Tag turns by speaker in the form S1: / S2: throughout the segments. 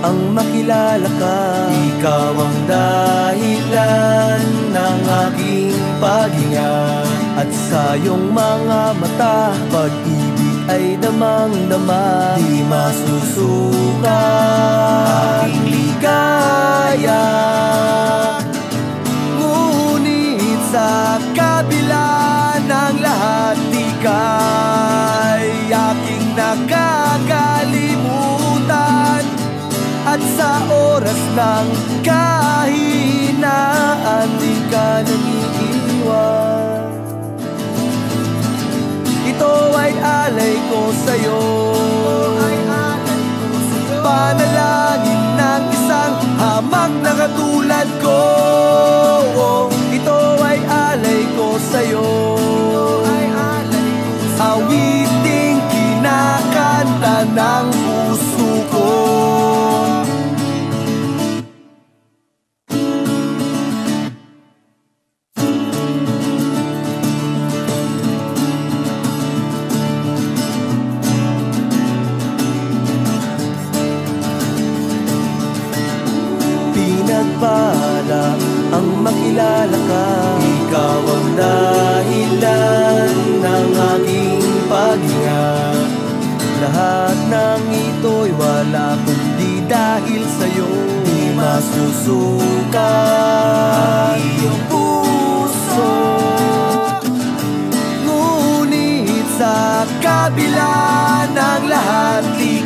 S1: ang makilala ka. Ikaw ang dahilan ng aking paghinga. At sa iyong mga mata Pag-ibig ay damang-dama Di masusuka aking ligaya. Ngunit sa kabila ng lahat Di ka'y aking nakakalimutan At sa oras ng kahinaan Di ka nangiiwan Ito ay alay ko sa'yo. Panalangin ng isang hamak na katulad ko Ito ay alay ko sa'yo. Awiting kinakanta ng puso Pinagpala ang makilala ka. Ikaw ang dahilan ng aking paghinga. Lahat ng ito'y wala kundi dahil sa'yo. Di masusuka iyong puso. Ngunit sa kabila ng lahat Di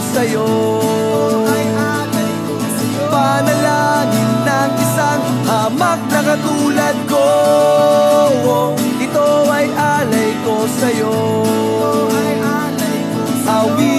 S1: sa'yo. Panalangin ng isang hamak na katulad ko. Ito ay alay ko sa'yo. Awit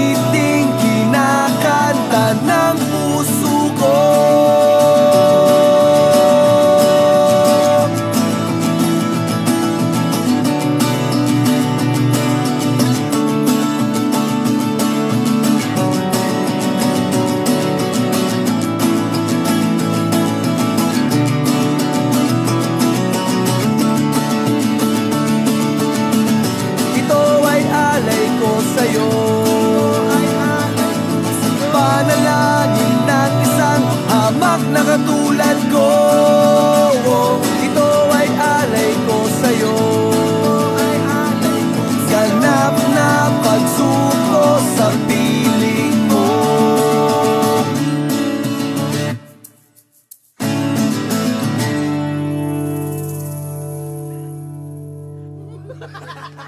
S1: katulad ko. Ito ay alay ko sa'yo. Ganap na pagsuko sa piling mo Ha ha ha!